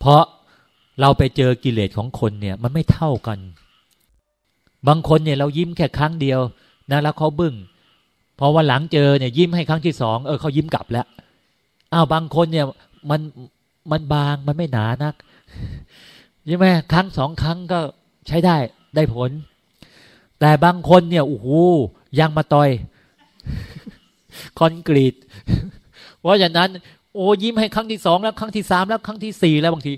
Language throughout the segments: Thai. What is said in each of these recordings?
เพราะเราไปเจอกิเลสของคนเนี่ย มันไม่เท่ากัน บางคนเนี่ยเรายิ้มแค่ครั้งเดียวนะแล้วเขาบึง้งพอวันหลังเจอเนี่ยยิ้มให้ครั้งที่สองเออเขายิ้มกลับแล้วอ้าวบางคนเนี่ยมันมันบางมันไม่หนานักใช่ไหมครั้งสองครั้งก็ใช้ได้ได้ผล แต่บางคนเนี่ยโอ้โหยังมาต่อย คอนกรีต เพราะฉะนั้น โอ้ยิ้มให้ครั้งที่สองแล้วครั้งที่สามแล้วครั้งที่สี่แล้วบางที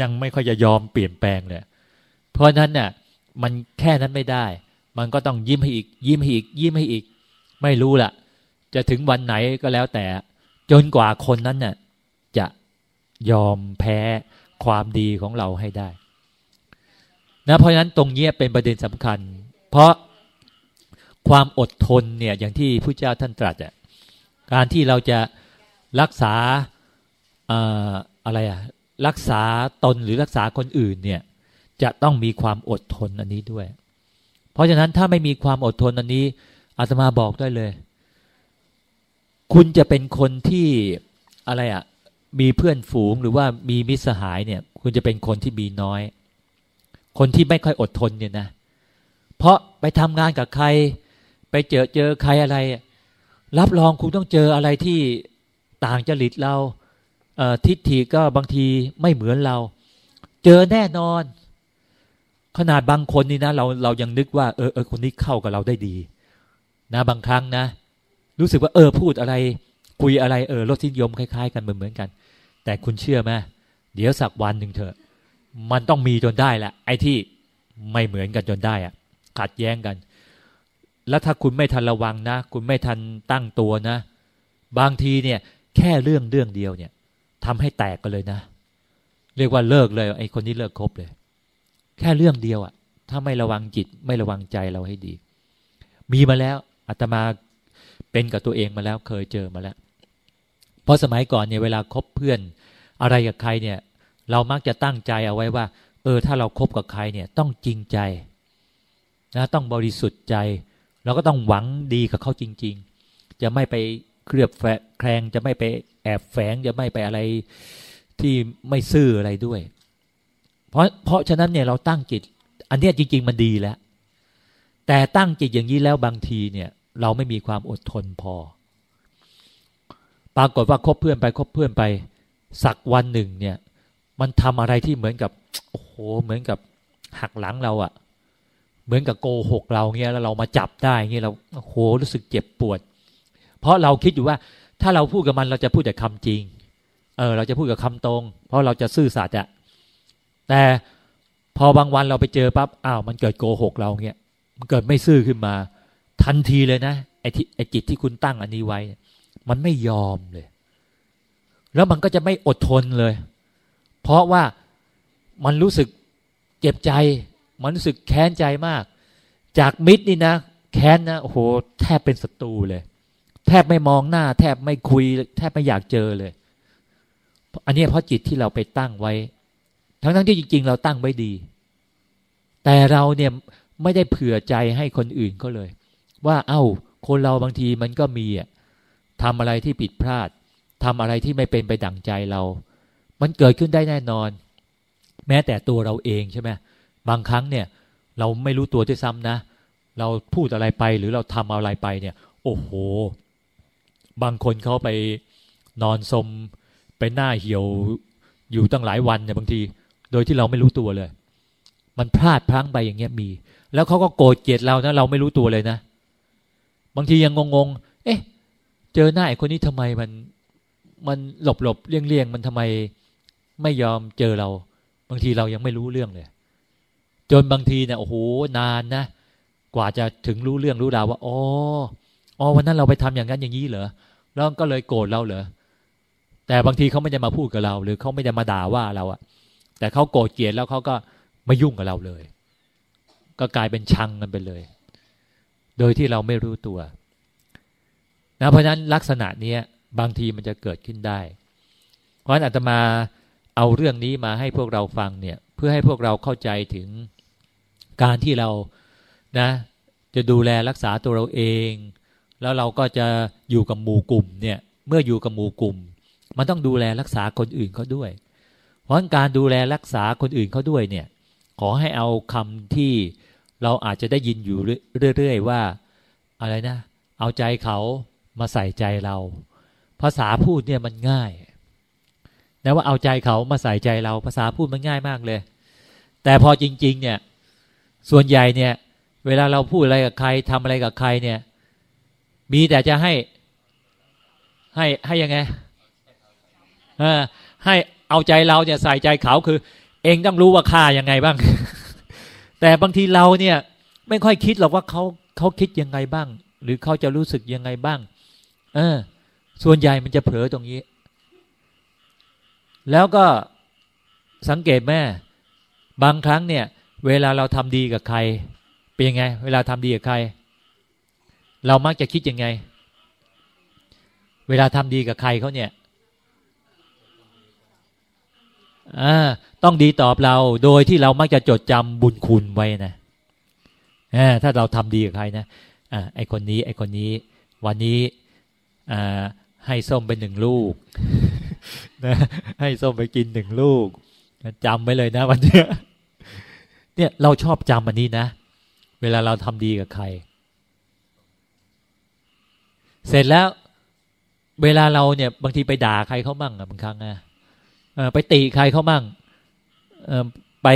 ยังไม่ค่อยจะยอมเปลี่ยนแปลงเลยเพราะนั้นเนี่ยมันแค่นั้นไม่ได้ มันก็ต้องยิ้มให้อีก ยิ้มให้อีก ยิ้มให้อีก ไม่รู้ละจะถึงวันไหนก็แล้วแต่ จนกว่าคนนั้นน่ะจะยอมแพ้ความดีของเราให้ได้นะเพราะฉะนั้นตรงนี้เป็นประเด็นสำคัญ เพราะความอดทนเนี่ยอย่างที่พระเจ้าท่านตรัสอะการที่เราจะ รักษาอะไรอะรักษาตนหรือรักษาคนอื่นเนี่ย จะต้องมีความอดทนอันนี้ด้วย เพราะฉะนั้นถ้าไม่มีความอดทนอันนี้อาตมาบอกได้เลย คุณจะเป็นคนที่อะไรอะมีเพื่อนฝูงหรือว่ามีมิตรสหายเนี่ย คุณจะเป็นคนที่มีน้อย คนที่ไม่ค่อยอดทนเนี่ยนะ เพราะไปทำงานกับใคร ไปเจอเจอใครอะไร รับรองคุณต้องเจออะไรที่ ต่างจริตเราทิฏฐิก็บางทีไม่เหมือนเรา เจอแน่นอน ขนาดบางคนนี่นะ เราเรายังนึกว่าเออเออคนนี้เข้ากับเราได้ดี นะ บางครั้งนะ รู้สึกว่าเออพูดอะไร คุยอะไรเออรสนิยมคล้ายๆ กันเหมือนเหมือนกัน แต่คุณเชื่อไหมเดี๋ยวสักวันหนึ่งเถอะ มันต้องมีจนได้แหละไอ้ที่ไม่เหมือนกันจนได้อะขัดแย้งกัน แล้วถ้าคุณไม่ทันระวังนะ คุณไม่ทันตั้งตัวนะ บางทีเนี่ย แค่เรื่องเรื่องเดียวเนี่ยทำให้แตกกันเลยนะ เรียกว่าเลิกเลยไอ้คนนี้เลิกคบเลย แค่เรื่องเดียวอะ่ะ ถ้าไม่ระวังจิตไม่ระวังใจเราให้ดี มีมาแล้วอาตมาเป็นกับตัวเองมาแล้วเคยเจอมาแล้ว เพราะสมัยก่อนเนี่ยเวลาคบเพื่อน อะไรกับใครเนี่ย เรามักจะตั้งใจเอาไว้ว่า เออถ้าเราครบกับใครเนี่ย ต้องจริงใจนะต้องบริสุทธิ์ใจ เราก็ต้องหวังดีกับเขาจริง ๆ จะไม่ไป เคลือบแคลงจะไม่ไปแอบแฝงจะไม่ไปอะไรที่ไม่ซื่ออะไรด้วย เพราะเพราะฉะนั้นเนี่ยเราตั้งจิต อันนี้จริง ๆ มันดีแล้ว แต่ตั้งจิตอย่างนี้แล้วบางทีเนี่ย เราไม่มีความอดทนพอ ปรากฏว่าคบเพื่อนไปคบเพื่อนไป สักวันหนึ่งเนี่ย มันทำอะไรที่เหมือนกับโอ้โหเหมือนกับหักหลังเราอะเหมือนกับโกหกเราเงี้ยแล้วเรามาจับได้เงี้ยเราโอ้โหรู้สึกเจ็บปวด เพราะเราคิดอยู่ว่า ถ้าเราพูดกับมันเราจะพูดแต่คำจริง เออ เราจะพูดกับคำตรง เพราะเราจะซื่อสัตย์อะแต่พอบางวันเราไปเจอปั๊บอ้าวมันเกิดโกหกเราเงี้ยมันเกิดไม่ซื่อขึ้นมา ทันทีเลยนะไอ้ที่ไอ้จิตที่คุณตั้งอันนี้ไว้ มันไม่ยอมเลย แล้วมันก็จะไม่อดทนเลย เพราะว่ามันรู้สึกเจ็บใจ มันรู้สึกแค้นใจมาก จากมิตรนี่นะ แค้นนะโอ้โหแทบเป็นศัตรูเลย แทบไม่มองหน้า แทบไม่คุย แทบไม่อยากเจอเลย อันนี้เพราะจิตที่เราไปตั้งไว้ ทั้งทั้งที่จริง ๆ เราตั้งไว้ดี แต่เราเนี่ยไม่ได้เผื่อใจให้คนอื่นเขาเลย ว่าเอา้า คนเราบางทีมันก็มีอะทำอะไรที่ผิดพลาดทำอะไรที่ไม่เป็นไปดั่งใจเรา มันเกิดขึ้นได้แน่นอน แม้แต่ตัวเราเองใช่ไหมบางครั้งเนี่ย เราไม่รู้ตัวด้วยซ้ำนะ เราพูดอะไรไปหรือเราทำอะไรไปเนี่ย โอ้โห บางคนเขาไปนอนสมไปหน้าเหี่ยวอยู่ตั้งหลายวันเนี่ยบางที โดยที่เราไม่รู้ตัวเลย มันพลาดพลั้งไปอย่างเงี้ยมี แล้วเขาก็โกรธเกลียดเรานะเราไม่รู้ตัวเลยนะ บางทียังงงๆเอ๊ะ เจอหน้าไอ้คนนี้ทำไมมันมันหลบหลบเลี่ยงเลี่ยงมันทำไมไม่ยอมเจอเรา บางทีเรายังไม่รู้เรื่องเลย จนบางทีเนี่ยโอ้โหนานนะกว่าจะถึงรู้เรื่องรู้ราวว่าอ๋ออ๋อวันนั้นเราไปทำอย่างนั้นอย่างนี้เหรอ แล้วก็เลยโกรธเราเหรอแต่บางทีเขาไม่ได้มาพูดกับเรา หรือเขาไม่ได้มาด่าว่าเราอะแต่เขาโกรธเกลียดแล้วเขาก็ไม่ยุ่งกับเราเลย ก็กลายเป็นชังกันไปเลย โดยที่เราไม่รู้ตัวนะเพราะฉะนั้นลักษณะเนี้ยบางทีมันจะเกิดขึ้นได้ เพราะฉะนั้นอาตมาเอาเรื่องนี้มาให้พวกเราฟังเนี่ยเพื่อให้พวกเราเข้าใจถึงการที่เรานะ จะดูแลรักษาตัวเราเอง แล้วเราก็จะอยู่กับหมู่กลุ่มเนี่ย เมื่ออยู่กับหมู่กลุ่ม มันต้องดูแลรักษาคนอื่นเขาด้วย เพราะการดูแลรักษาคนอื่นเขาด้วยเนี่ย ขอให้เอาคำที่เราอาจจะได้ยินอยู่เรื่อยๆว่า อะไรนะ เอาใจเขามาใส่ใจเรา ภาษาพูดเนี่ยมันง่ายนะว่าเอาใจเขามาใส่ใจเรา ภาษาพูดมันง่ายมากเลย แต่พอจริง ๆ เนี่ย ส่วนใหญ่เนี่ย เวลาเราพูดอะไรกับใครทำอะไรกับใครเนี่ย มีแต่จะให้ ให้ให้ยังไงเออให้เอาใจเราเนี่ยใส่ใจเขาคือ เองต้องรู้ว่าค่ายังไงบ้าง แต่บางทีเราเนี่ย ไม่ค่อยคิดหรอกว่าเขาเขาคิดยังไงบ้าง หรือเขาจะรู้สึกยังไงบ้าง เออ ส่วนใหญ่มันจะเผลอตรงนี้ แล้วก็สังเกตแม่ บางครั้งเนี่ย เวลาเราทำดีกับใคร เป็นยังไง เวลาทำดีกับใคร เรามักจะคิดยังไง เวลาทำดีกับใครเขาเนี่ยต้องดีตอบเราโดยที่เรามักจะจดจำบุญคุณไว้นะถ้าเราทำดีกับใครนะอไอคนนี้ ไอคนนี้ วันนี้ให้ส้มไปหนึ่งลูกนะให้ส้มไปกินหนึ่งลูกจำไว้เลยนะ วันนี้เนี่ยเราชอบจำอันนี้นะ เวลาเราทำดีกับใคร เสร็จแล้ว เวลาเราเนี่ย บางทีไปด่าใครเขามั่งอะบางครั้งอะไปตีใครเขาบ้างไป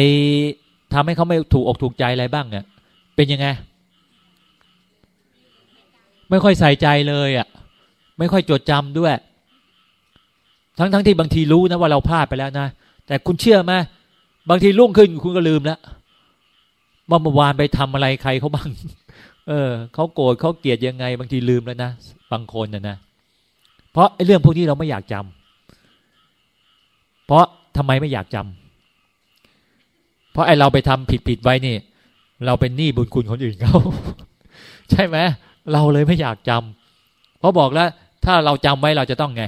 ทำให้เขาไม่ถูกอกถูกใจอะไรบ้างเนี่ยเป็นยังไง ไม่ค่อยใส่ใจเลยอะ ไม่ค่อยจดจำด้วย ทั้งทั้งที่บางทีรู้นะว่าเราพลาดไปแล้วนะแต่คุณเชื่อไหมบางทีรุ่งขึ้นคุณก็ลืมแล้วว่าเมื่อวานไปทำอะไรใครเขาบ้าง เออเขาโกรธเขาเกลียดยังไง บางทีลืมแล้วนะบางคนนะนะเพราะไอ้เรื่องพวกนี้เราไม่อยากจำเพราะทำไมไม่อยากจำเพราะไอเราไปทำผิดผิดไว้นี่ เราเป็นหนี้บุญคุณคนอื่นเขาใช่ไหมเราเลยไม่อยากจำเพราะบอกแล้ว ถ้าเราจำไว้เราจะต้องไง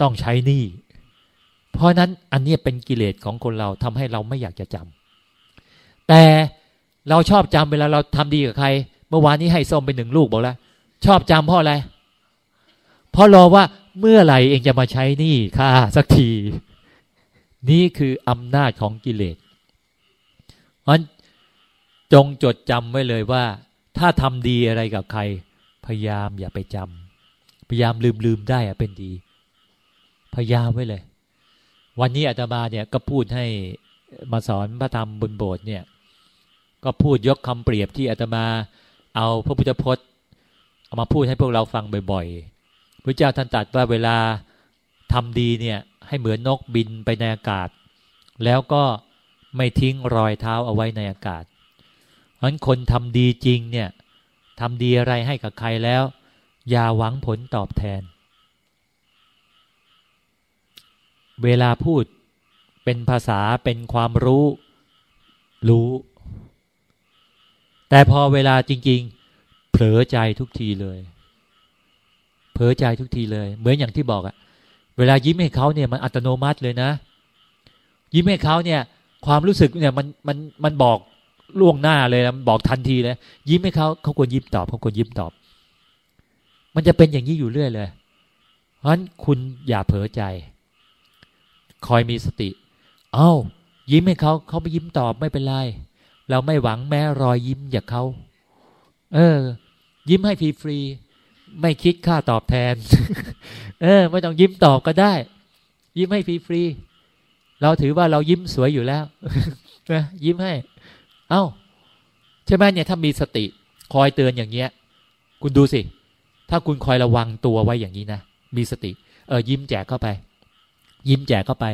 ต้องใช้หนี้เพราะนั้นอันนี้เป็นกิเลสของคนเราทำให้เราไม่อยากจะจำแต่ เราชอบจำเวลาเราทำดีกับใคร เมื่อวานนี้ให้ส้มไปหนึ่งลูกบอกแล้ว ชอบจำเพราะอะไรเพราะรอว่าเมื่อไหร่เองจะมาใช้นี่ค่าสักที นี่คืออำนาจของกิเลสเพราะจงจดจำไว้เลยว่า ถ้าทำดีอะไรกับใคร พยายามอย่าไปจำพยายามลืมลืมได้อะเป็นดี พยายามไว้เลย วันนี้อาตมาเนี่ยก็พูดให้มาสอนพระธรรมบนโบสถ์เนี่ย ก็พูดยกคำเปรียบที่อาตมา เอาพระพุทธพจน์ เอามาพูดให้พวกเราฟังบ่อยๆพระเจ้าท่านตรัสว่าเวลาทำดีเนี่ยให้เหมือนนกบินไปในอากาศ แล้วก็ไม่ทิ้งรอยเท้าเอาไว้ในอากาศเพราะนั้นคนทำดีจริงเนี่ยทำดีอะไรให้กับใครแล้ว อย่าหวังผลตอบแทน เวลาพูดเป็นภาษาเป็นความรู้ รู้ แต่พอเวลาจริง ๆ เผลอใจทุกทีเลย เผลอใจทุกทีเลย เหมือนอย่างที่บอกอะเวลายิ้มให้เขาเนี่ยมันอัตโนมัติเลยนะ ยิ้มให้เขาเนี่ย ความรู้สึกเนี่ยมันมันมันบอกล่วงหน้าเลยนะบอกทันทีเลยยิ้มให้เขาเขาควรยิ้มตอบเขาควรยิ้มตอบ มันจะเป็นอย่างนี้อยู่เรื่อยเลย เพราะฉะนั้นคุณอย่าเผลอใจ คอยมีสติ เอา้า ยิ้มให้เขาเขาไปยิ้มตอบไม่เป็นไร เราไม่หวังแม้รอยยิ้มจากเขา เออ ยิ้มให้ฟรีไม่คิดค่าตอบแทน เออ ไม่ต้องยิ้มตอบก็ได้ ยิ้มให้ฟรีๆเราถือว่าเรายิ้มสวยอยู่แล้วนะยิ้มให้ เอา้าใช่ไหมเนี่ยถ้ามีสติ คอยเตือนอย่างเงี้ย คุณดูสิ ถ้าคุณคอยระวังตัวไว้อย่างนี้นะมีสติ เออ ยิ้มแจกเข้าไป ยิ้มแจกเข้าไป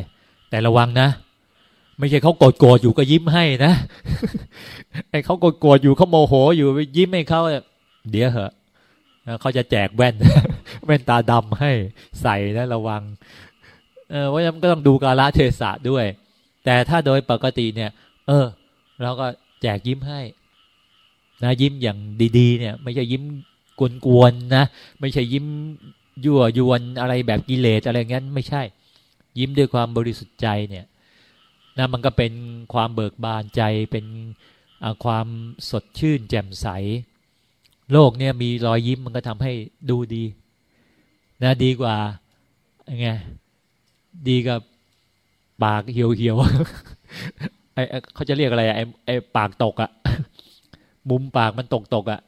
แต่ระวังนะ ไม่ใช่เขาโกรธโกรธอยู่ก็ยิ้มให้นะไอ้เขาโกรธโกรธอยู่เขาโมโหอยู่ยิ้มให้เขาเดี๋ยวเหอะเขาจะแจกแว่น แว่นตาดำให้ใส่นะระวังเออว่ามันก็ต้องดูกาลเทศะด้วย แต่ถ้าโดยปกติเนี่ย เออ เราก็แจกยิ้มให้ นะยิ้มอย่างดีๆ เนี่ย ไม่ใช่ยิ้มกวนๆนะไม่ใช่ยิ้มยั่วยวนอะไรแบบกิเลสอะไรงั้นไม่ใช่ ยิ้มด้วยความบริสุทธิ์ใจเนี่ย นะมันก็เป็นความเบิกบานใจเป็นความสดชื่นแจ่มใส โลกเนี่ยมีรอยยิ้มมันก็ทำให้ดูดีนะดีกว่าไงดีกับปากเหี่ยวเหี่ยวไอเขาจะเรียกอะไรไอไอปากตกอะมุมปากมันตกตกอะ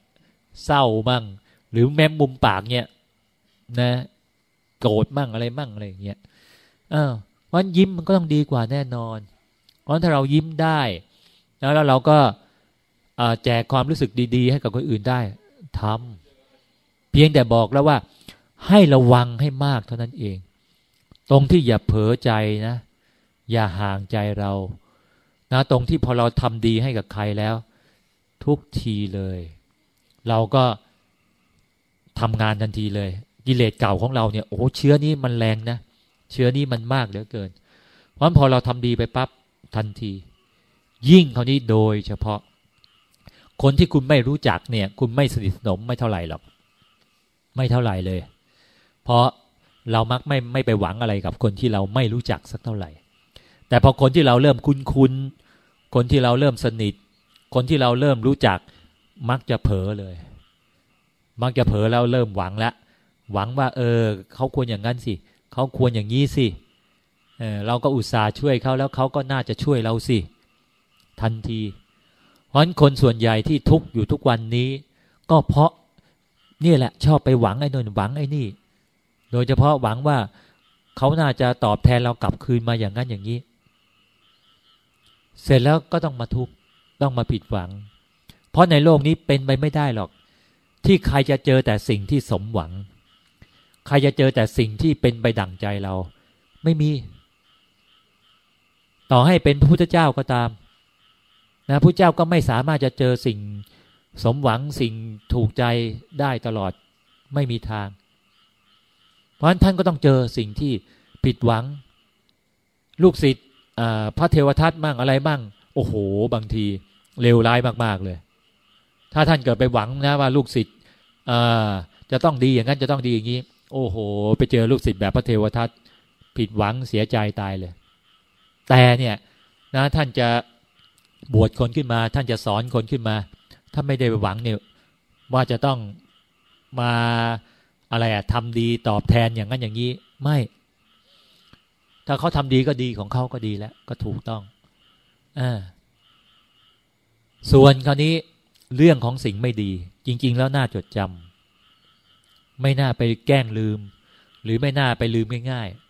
เศร้ามั่ง หรือแม้มุมปากเนี่ยนะโกรธมั่งอะไรมั่งอะไรอย่างเงี้ยเออวันยิ้มมันก็ต้องดีกว่าแน่นอน ราะถ้าเรายิ้มได้ แล้วเราก็แจกความรู้สึกดี ๆ ให้กับคนอื่นได้ทำเพียงแต่บอกแล้วว่า ให้ระวังให้มากเท่านั้นเอง ตรงที่อย่าเผลอใจนะ อย่าห่างใจเรานะตรงที่พอเราทำดีให้กับใครแล้ว ทุกทีเลย เราก็ทำงานทันทีเลย กิเลสเก่าของเราเนี่ยโอ้เชื้อนี้มันแรงนะเชื้อนี้มันมากเหลือเกิน เพราะพอเราทำดีไปปั๊บ ทันที ยิ่งเขานี้โดยเฉพาะ คนที่คุณไม่รู้จักเนี่ย คุณไม่สนิทสนมไม่เท่าไหร่หรอก ไม่เท่าไหร่เลย เพราะเรามักไม่ไม่ไปหวังอะไรกับคนที่เราไม่รู้จักสักเท่าไหร่ แต่พอคนที่เราเริ่มคุ้นคุ้นคนที่เราเริ่มสนิท คนที่เราเริ่มรู้จัก มักจะเผลอเลย มักจะเผลอแล้วเริ่มหวังแล้วหวังว่า เออเขาควรอย่างนั้นสิเขาควรอย่างนี้สิเออเราก็อุตส่าห์ช่วยเขาแล้วเขาก็น่าจะช่วยเราสิ ทันที เพราะคนส่วนใหญ่ที่ทุกข์อยู่ทุกวันนี้ ก็เพราะนี่แหละ ชอบไปหวังไอ้นนหวังไอ้นี่ โดยเฉพาะหวังว่าเขาน่าจะตอบแทนเรากลับคืนมาอย่างนั้นอย่างนี้ เสร็จแล้วก็ต้องมาทุกข์ต้องมาผิดหวัง เพราะในโลกนี้เป็นไปไม่ได้หรอก ที่ใครจะเจอแต่สิ่งที่สมหวัง ใครจะเจอแต่สิ่งที่เป็นไปดั่งใจเรา ไม่มี ต่อให้เป็นพระพุทธเจ้าก็ตาม นะพระเจ้าก็ไม่สามารถจะเจอสิ่งสมหวังสิ่งถูกใจได้ตลอดไม่มีทาง เพราะฉะนั้นท่านก็ต้องเจอสิ่งที่ผิดหวัง ลูกศิษย์พระเทวทัตมั่งอะไรบ้างโอ้โห บางทีเลวร้ายมาก ๆ เลย ถ้าท่านเกิดไปหวังนะว่าลูกศิษย์จะต้องดีอย่างนั้นจะต้องดีอย่างนี้ โอ้โห ไปเจอลูกศิษย์แบบพระเทวทัตผิดหวังเสียใจตายเลย แต่เนี่ยนะท่านจะบวชคนขึ้นมา ท่านจะสอนคนขึ้นมา ถ้าไม่ได้หวังเนี่ยว่าจะต้องมาอะไรอะทำดีตอบแทนอย่างนั้นอย่างนี้ ไม่ ถ้าเขาทำดีก็ดีของเขาก็ดีแล้ว ก็ถูกต้องอส่วนคราวนี้เรื่องของสิ่งไม่ดี จริง ๆ แล้วน่าจดจำไม่น่าไปแกล้งลืม หรือไม่น่าไปลืมง่ายๆ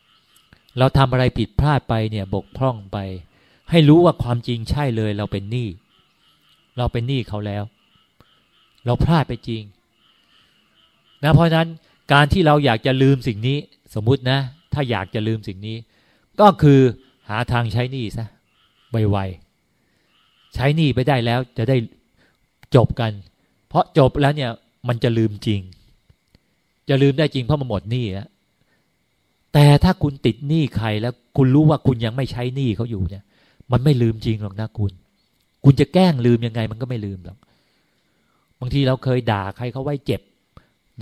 เราทำอะไรผิดพลาดไปเนี่ยบกพร่องไป ให้รู้ว่าความจริงใช่เลย เราเป็นหนี้เราเป็นหนี้เขาแล้ว เราพลาดไปจริงนะเพราะนั้นการที่เราอยากจะลืมสิ่งนี้ สมมตินะ ถ้าอยากจะลืมสิ่งนี้ ก็คือหาทางใช้หนี้ซะไวๆใช้หนี้ไปได้แล้วจะได้จบกัน เพราะจบแล้วเนี่ยมันจะลืมจริง จะลืมได้จริงเพราะมันหมดหนี้แล้ว แต่ถ้าคุณติดหนี้ใครแล้วคุณรู้ว่าคุณยังไม่ใช้หนี้เขาอยู่เนี่ย มันไม่ลืมจริงหรอกนะคุณ คุณจะแกล้งลืมยังไงมันก็ไม่ลืมหรอกบางทีเราเคยด่าใครเขาไว้เจ็บ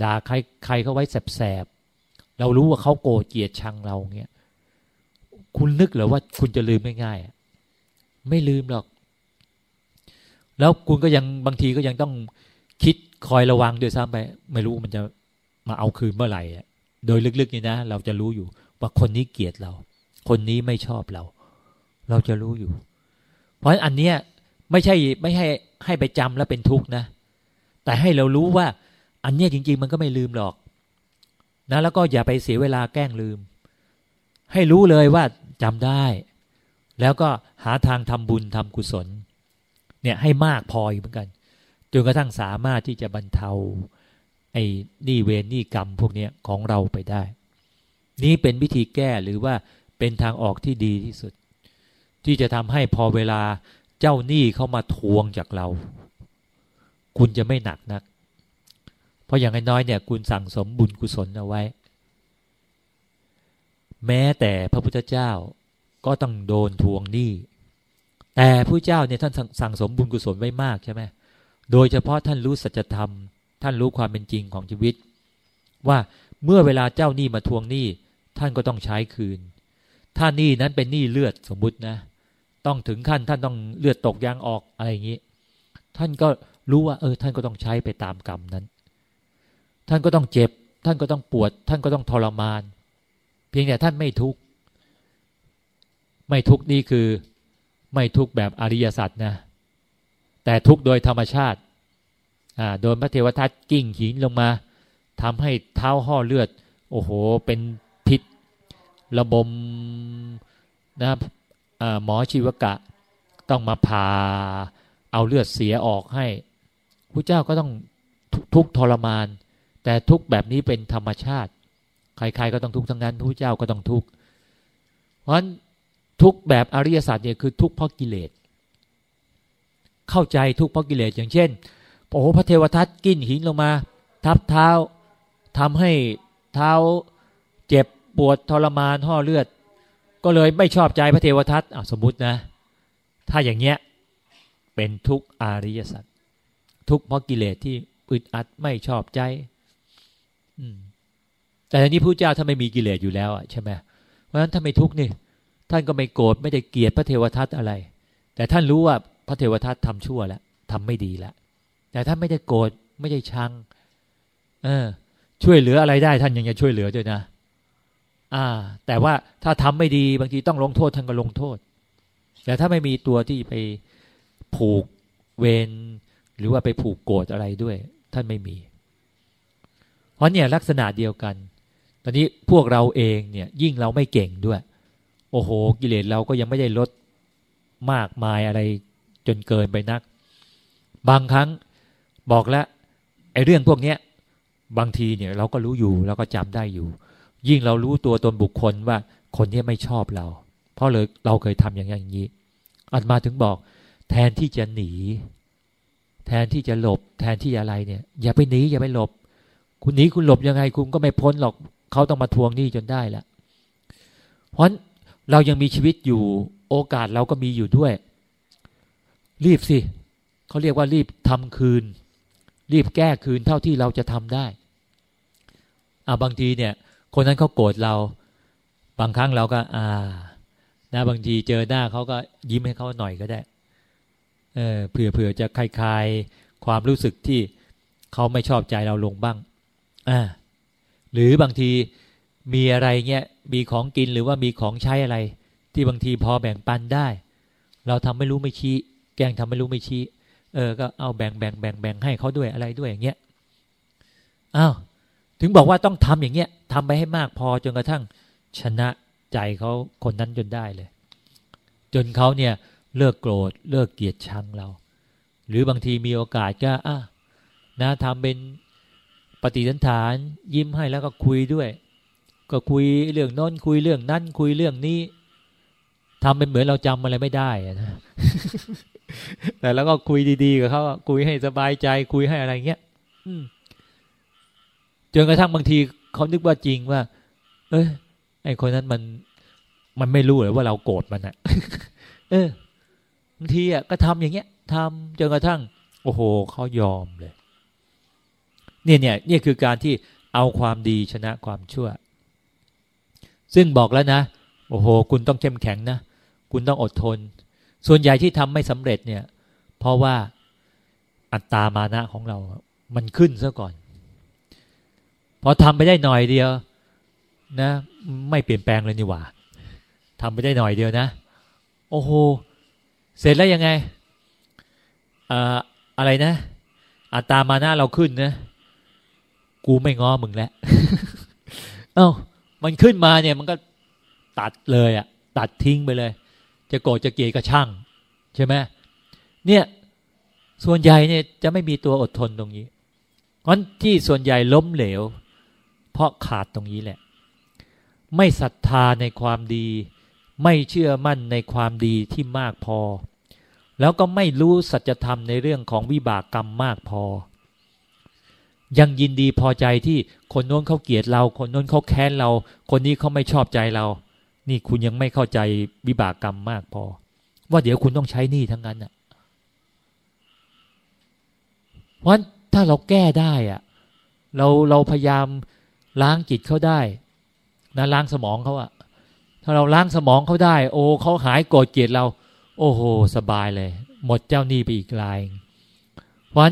ด่าใครใครเขาไว้แสบๆเรารู้ว่าเขาโกรธเกลียดชังเราเงี้ยคุณนึกหรือว่าคุณจะลืมง่ายๆไม่ลืมหรอก แล้วคุณก็ยังบางทีก็ยังต้องคิดคอยระวังด้วยซ้ำไป ไม่รู้มันจะมาเอาคืนเมื่อไหร่ โดยลึกๆนี่นะ เราจะรู้อยู่ ว่าคนนี้เกลียดเรา คนนี้ไม่ชอบเรา เราจะรู้อยู่ เพราะฉะนั้นอันเนี้ยไม่ใช่ไม่ให้ให้ไปจำแล้วเป็นทุกข์นะ แต่ให้เรารู้ว่า อันเนี้ยจริง ๆ มันก็ไม่ลืมหรอก นะ แล้วก็อย่าไปเสียเวลาแกล้งลืม ให้รู้เลยว่าจำได้ แล้วก็หาทางทำบุญทำกุศล เนี่ยให้มากพอเหมือนกันจนกระทั่งสามารถที่จะบรรเทา ไอ้นี่เวรนี่กรรมพวกนี้ของเราไปได้ นี่เป็นวิธีแก้หรือว่าเป็นทางออกที่ดีที่สุด ที่จะทำให้พอเวลาเจ้าหนี้เข้ามาทวงจากเรา คุณจะไม่หนักนัก เพราะอย่างน้อยเนี่ย คุณสั่งสมบุญกุศลเอาไว้ แม้แต่พระพุทธเจ้าก็ต้องโดนทวงหนี้ แต่ผู้เจ้าเนี่ยท่านสั่งสมบุญกุศลไว้มากใช่ไหมโดยเฉพาะท่านรู้สัจธรรม ท่านรู้ความเป็นจริงของชีวิต ว่าเมื่อเวลาเจ้าหนี้มาทวงหนี้ ท่านก็ต้องใช้คืน ถ้าหนี้นั้นเป็นหนี้เลือดสมมุตินะ ต้องถึงขั้นท่านต้องเลือดตกยางออกอะไรอย่างนี้ ท่านก็รู้ว่า เออ ท่านก็ต้องใช้ไปตามกรรมนั้น ท่านก็ต้องเจ็บ ท่านก็ต้องปวด ท่านก็ต้องทรมาน เพียงแต่ท่านไม่ทุกข์ไม่ทุกข์นี่คือไม่ทุกข์แบบอริยสัจนะ แต่ทุกข์โดยธรรมชาติ โดนพระเทวทัตกิ้งหินลงมาทำให้เท้าห่อเลือด โอ้โห เป็นพิษ ระบมนะหมอชีวกะ ต้องมาผ่าเอาเลือดเสียออกให้พระเจ้าก็ต้องทุกทรมาน แต่ทุกแบบนี้เป็นธรรมชาติ ใครๆก็ต้องทุกทั้งนั้นพระเจ้าก็ต้องทุกเพราะฉะนั้นทุกแบบอริยสัจเนี่ยคือทุกเพราะกิเลส เข้าใจทุกเพราะกิเลสอย่างเช่น โอ้โหพระเทวทัตกินหินลงมา ทับเท้าทำให้เท้าเจ็บปวดทรมานห่อเลือด ก็เลยไม่ชอบใจพระเทวทัตสมมตินะ ถ้าอย่างเงี้ยเป็นทุกอริยสัจทุกเพราะกิเลสที่อึดอัดไม่ชอบใจแต่ทีนี้พระเจ้าถ้าไม่มีกิเลสอยู่แล้วอะใช่ไหมเพราะฉะนั้นถ้าไม่ทุกนี่ท่านก็ไม่โกรธไม่ได้เกลียดพระเทวทัตอะไร แต่ท่านรู้ว่าพระเทวทัตทำชั่วแล้วทำไม่ดีแล้ว แต่ท่านไม่ได้โกรธไม่ได้ชัง เออ ช่วยเหลืออะไรได้ ท่านยังจะช่วยเหลือด้วยนะ อ่า แต่ว่าถ้าทำไม่ดีบางทีต้องลงโทษท่านก็ลงโทษ แต่ถ้าไม่มีตัวที่ไปผูกเวรหรือว่าไปผูกโกรธอะไรด้วย ท่านไม่มี เพราะเนี่ยลักษณะเดียวกัน ตอนนี้พวกเราเองเนี่ย ยิ่งเราไม่เก่งด้วย โอ้โห กิเลสเราก็ยังไม่ได้ลดมากมายอะไรจนเกินไปนัก บางครั้ง บอกแล้วไอ้เรื่องพวกเนี้ยบางทีเนี่ยเราก็รู้อยู่เราก็จำได้อยู่ ยิ่งเรารู้ตัวตนบุคคลว่าคนนี้ไม่ชอบเรา เพราะเลยเราเคยทำอย่างอย่างนี้อันมาถึงบอก แทนที่จะหนี แทนที่จะหลบ แทนที่อะไรเนี่ย อย่าไปหนีอย่าไปหลบ คุณหนีคุณหลบยังไงคุณก็ไม่พ้นหรอกเขาต้องมาทวงหนี้จนได้ละเพราะเรายังมีชีวิตอยู่โอกาสเราก็มีอยู่ด้วย รีบสิเขาเรียกว่ารีบทำคืน รีบแก้คืนเท่าที่เราจะทำได้อาบางทีเนี่ย คนนั้นเขาโกรธเรา บางครั้งเราก็ อ่านะบางทีเจอหน้าเขาก็ยิ้มให้เขาหน่อยก็ได้ เออเผื่อเผื่อจะคลายความรู้สึกที่เขาไม่ชอบใจเราลงบ้าง อ่า หรือบางทีมีอะไรเงี้ย มีของกินหรือว่ามีของใช้อะไร ที่บางทีพอแบ่งปันได้ เราทำไม่รู้ไม่ชี้ แกล้งทำไม่รู้ไม่ชี้ เออก็เอาแบ่งแบ่งแบ่งแบ่งให้เขาด้วยอะไรด้วยอย่างเงี้ยอ้าวถึงบอกว่าต้องทำอย่างเงี้ยทำไปให้มากพอจนกระทั่งชนะใจเขาคนนั้นจนได้เลย จนเขาเนี่ยเลิกโกรธเลิกเกลียดชังเรา หรือบางทีมีโอกาสก็อะนะทำเป็นปฏิสันฐานยิ้มให้แล้วก็คุยด้วย ก็คุยเรื่องน้นคุยเรื่องนั้นคุยเรื่องนี้ทำเป็นเหมือนเราจำอะไรไม่ได้นะ แต่แล้วก็คุยดีๆกับเขาคุยให้สบายใจ คุยให้อะไรเงี้ยจนกระทั่งบางทีเขานึกว่าจริงว่า เอ้ยไอคนนั้นมัน มันไม่รู้เลยว่าเราโกรธมันอะเออบางทีอะก็ทำอย่างเงี้ยทำจนกระทั่ง โอ้โหเขายอมเลย เนี่ยเนี่ยนี่คือการที่เอาความดีชนะความชั่ว ซึ่งบอกแล้วนะ โอ้โห คุณต้องเข้มแข็งนะ คุณต้องอดทน ส่วนใหญ่ที่ทำไม่สำเร็จเนี่ย เพราะว่าอัตตามานะของเรา มันขึ้นซะก่อน พอทำไปได้หน่อยเดียวนะ ไม่เปลี่ยนแปลงเลยนี่หว่าทำไปได้หน่อยเดียวนะ โอ้โห เสร็จแล้วยังไงอะอะไรนะ อัตตามานะเราขึ้นนะ กูไม่ง้อมึงแล้ว เอา้า มันขึ้นมาเนี่ย มันก็ตัดเลยอะตัดทิ้งไปเลย จะโกรธจะเกลียดก็ช่าง ใช่ไหมเนี่ยส่วนใหญ่เนี่ยจะไม่มีตัวอดทนตรงนี้เพราะที่ส่วนใหญ่ล้มเหลว เพราะขาดตรงนี้แหละ ไม่ศรัทธาในความดี ไม่เชื่อมั่นในความดีที่มากพอ แล้วก็ไม่รู้สัจธรรมในเรื่องของวิบากกรรมมากพอ ยังยินดีพอใจที่คนโน้นเขาเกลียดเรา คนโน้นเขาแค้นเรา คนนี้เขาไม่ชอบใจเรา นี่คุณยังไม่เข้าใจวิบากกรรมมากพอ ว่าเดี๋ยวคุณต้องใช้หนี้ทั้งนั้นอะเพราะถ้าเราแก้ได้อะ เราเราพยายามล้างจิตเขาได้นะล้างสมองเขาอะ ถ้าเราล้างสมองเขาได้ โอ้เขาหายโกรธเกลียดเรา โอ้โห สบายเลย หมดเจ้าหนี้ไปอีกลายเพราะ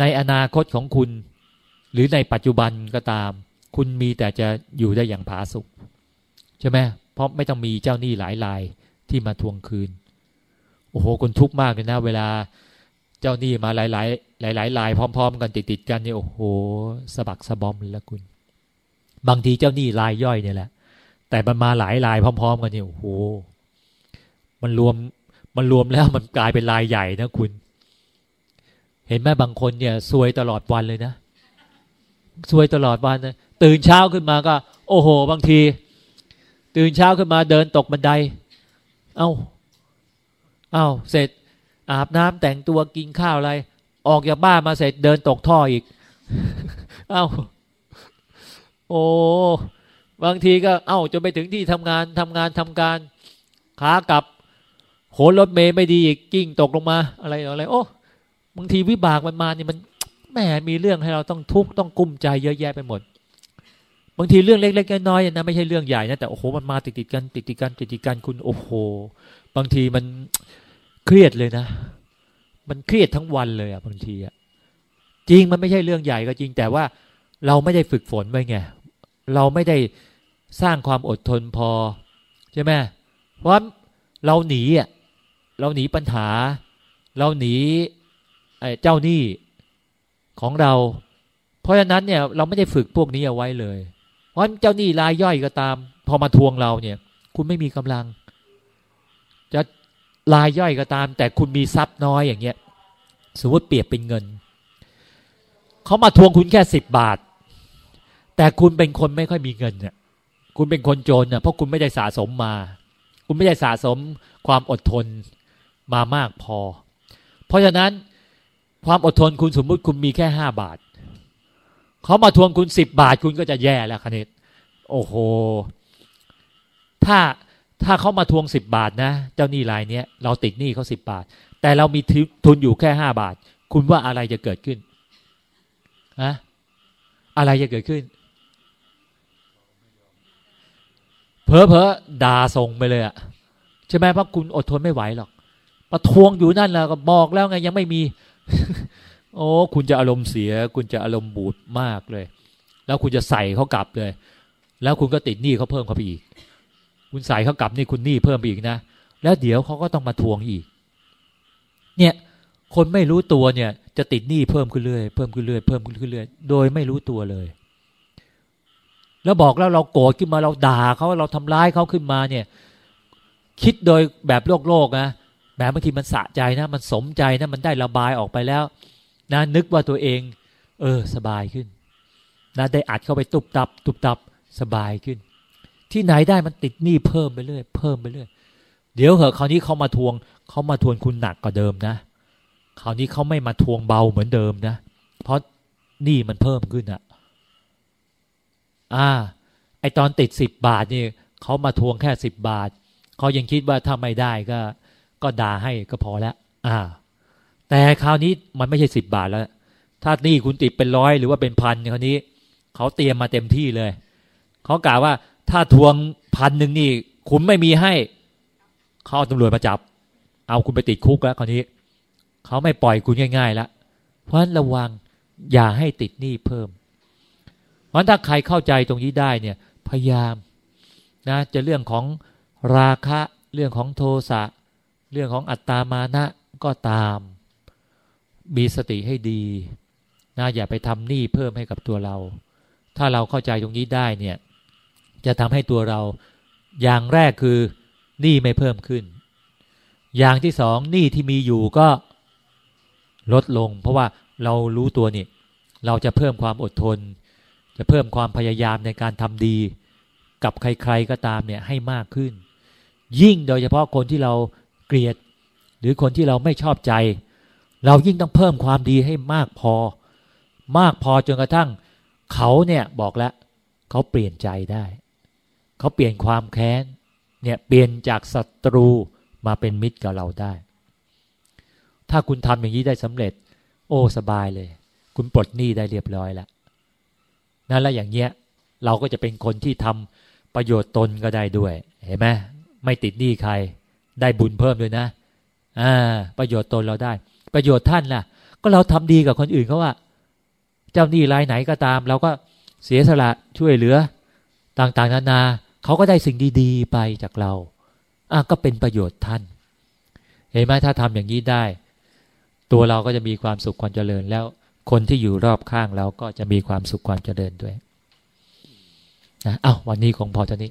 ในอนาคตของคุณ หรือในปัจจุบันก็ตาม คุณมีแต่จะอยู่ได้อย่างผาสุกใช่ไหม เพราะไม่ต้องมีเจ้าหนี้หลายรายที่มาทวงคืน โอ้โหคนทุกข์มากเลยนะ เวลาเจ้าหนี้มาหลายๆหลายๆลายลายพร้อม ๆ กันติดๆกันเนี่ยโอ้โหสะบักสะบอมเลยละคุณ บางทีเจ้าหนี้ลายย่อยเนี่ยแหละ แต่มันมาหลายลายพร้อม ๆ กันเนี่ยโอ้โหมันรวมมันรวมแล้วมันกลายเป็นลายใหญ่นะคุณ เห็นไหมบางคนเนี่ยซวยตลอดวันเลยนะซวยตลอดวันนะตื่นเช้าขึ้นมาก็ โอ้โห บางที ตื่นเช้าขึ้นมาเดินตกบันได เอา้า เอา้า เสร็จ อาบน้ำแต่งตัวกินข้าวอะไร ออกจากบ้านมาเสร็จเดินตกท่ออีก เอา้า โอ้ บางทีก็เอา้าจนไปถึงที่ทำงานทำงานทำการ ขากลับโหนรถเมย์ไม่ดีอีกกิ้งตกลงมาอะไรอะไร โอ้ บางทีวิบากมันมานี่มันแหมมีเรื่องให้เราต้องทุกข์ต้องกุ้มใจเยอะแยะไปหมด บางทีเรื่องเล็กๆน้อยๆนะไม่ใช่เรื่องใหญ่นะแต่โอ้โหมันมาติดติดกันติดติดกันติดติดกันคุณโอ้โห บางทีมันเครียดเลยนะ มันเครียดทั้งวันเลยอะบางทีอะจริงมันไม่ใช่เรื่องใหญ่ก็จริง แต่ว่าเราไม่ได้ฝึกฝนไว้ไงเราไม่ได้สร้างความอดทนพอใช่ไหมเพราะเราหนีอะเราหนีปัญหา เราหนีเจ้าหนี้ของเรา เพราะฉะนั้นเนี่ยเราไม่ได้ฝึกพวกนี้เอาไว้เลย เพราะเจ้าหนี้รายย่อยก็ตาม พอมาทวงเราเนี่ย คุณไม่มีกำลัง จะรายย่อยก็ตาม แต่คุณมีทรัพย์น้อยอย่างเงี้ย สมมติเปรียบเป็นเงินเขามาทวงคุณแค่สิบบาท แต่คุณเป็นคนไม่ค่อยมีเงินเนี่ยคุณเป็นคนโจรเนี่ยเพราะคุณไม่ได้สะสมมา คุณไม่ได้สะสมความอดทนมามากพอ เพราะฉะนั้นความอดทนคุณสมมุติคุณมีแค่ห้าบาท เขามาทวงคุณสิบบาทคุณก็จะแย่แล้วคณิตโอ้โห ถ้าถ้าเขามาทวงสิบบาทนะ เจ้าหนี้รายเนี้ยเราติดหนี้เขาสิบบาท แต่เรามีทุนอยู่แค่ห้าบาท คุณว่าอะไรจะเกิดขึ้นอะอะไรจะเกิดขึ้น เพอเพอด่าส่งไปเลยอะใช่ไหมเพราะคุณอดทนไม่ไหวหรอกมาทวงอยู่นั่นแล้วก็บอกแล้วไงยังไม่มี โอ้คุณจะอารมณ์เสีย คุณจะอารมณ์บูดมากเลย แล้วคุณจะใส่เขากลับเลย แล้วคุณก็ติดหนี้เขาเพิ่มเขาไปอีก คุณใส่เขากลับนี่คุณหนี้เพิ่มไปอีกนะแล้วเดี๋ยวเขาก็ต้องมาทวงอีก เนี่ย คนไม่รู้ตัวเนี่ย จะติดหนี้เพิ่มขึ้นเรื่อยเพิ่มขึ้นเรื่อยเพิ่มขึ้นเรื่อยโดยไม่รู้ตัวเลย แล้วบอกแล้วเราโกรธขึ้นมาเราด่าเขาเราทำร้ายเขาขึ้นมาเนี่ย คิดโดยแบบโลกโลกนะแม้บางทีมันสะใจนะ มันสมใจนะมันได้ระบายออกไปแล้ว นะนึกว่าตัวเอง เออ สบายขึ้นนะได้อัดเข้าไปตุบตับ ตุบตับสบายขึ้น ที่ไหนได้มันติดหนี้เพิ่มไปเรื่อยเพิ่มไปเรื่อยเดี๋ยวเหอะคราวนี้เขามาทวงเขามาทวงคุณหนักกว่าเดิมนะคราวนี้เขาไม่มาทวงเบาเหมือนเดิมนะ เพราะหนี้มันเพิ่มขึ้นอะอ่า ไอตอนติดสิบบาทนี่เขามาทวงแค่สิบบาทเขายังคิดว่าถ้าไม่ได้ก็ ก็ด่าให้ก็พอแล้วอ่า แต่คราวนี้มันไม่ใช่สิบบาทแล้ว ถ้านี่คุณติดเป็นร้อยหรือว่าเป็นพันคราวนี้เขาเตรียมมาเต็มที่เลย เขากล่าวว่าถ้าทวงพันหนึ่งนี่คุณไม่มีให้เขาเอาตำรวจมาจับ เอาคุณไปติดคุกแล้วคราวนี้เขาไม่ปล่อยคุณง่ายๆแล้วเพราะฉะนั้นระวังอย่าให้ติดหนี้เพิ่ม เพราะถ้าใครเข้าใจตรงนี้ได้เนี่ย พยายามนะจะเรื่องของราคะเรื่องของโทสะ เรื่องของอัตตามานะก็ตาม มีสติให้ดีนะอย่าไปทำหนี้เพิ่มให้กับตัวเรา ถ้าเราเข้าใจตรงนี้ได้เนี่ย จะทำให้ตัวเราอย่างแรกคือหนี้ไม่เพิ่มขึ้น อย่างที่สองหนี้ที่มีอยู่ก็ลดลง เพราะว่าเรารู้ตัวนี่เราจะเพิ่มความอดทน จะเพิ่มความพยายามในการทำดี กับใครๆก็ตามเนี่ยให้มากขึ้น ยิ่งโดยเฉพาะคนที่เราเกลียด หรือคนที่เราไม่ชอบใจ เรายิ่งต้องเพิ่มความดีให้มากพอ มากพอจนกระทั่ง เขาเนี่ยบอกแล้ว เขาเปลี่ยนใจได้ เขาเปลี่ยนความแค้นเนี่ยเปลี่ยนจากศัตรูมาเป็นมิตรกับเราได้ ถ้าคุณทำอย่างนี้ได้สำเร็จ โอ้สบายเลย คุณปลดหนี้ได้เรียบร้อยแล้วนั่นแล้วอย่างเงี้ย เราก็จะเป็นคนที่ทำประโยชน์ตนก็ได้ด้วย เห็นไหมไม่ติดหนี้ใคร ได้บุญเพิ่มด้วยนะ อ่า ประโยชน์ตนเราได้ ประโยชน์ท่านล่ะ ก็เราทำดีกับคนอื่นเขาว่า เจ้าหนี้รายไหนก็ตาม เราก็เสียสละช่วยเหลือ ต่างๆ นานาเขาก็ได้สิ่งดีๆ ไปจากเราอะก็เป็นประโยชน์ท่าน เห็นไหมถ้าทำอย่างนี้ได้ ตัวเราก็จะมีความสุขความเจริญแล้ว คนที่อยู่รอบข้างเราก็จะมีความสุขความเจริญด้วยนะเอา้าวันนี้คงพอเท่านี้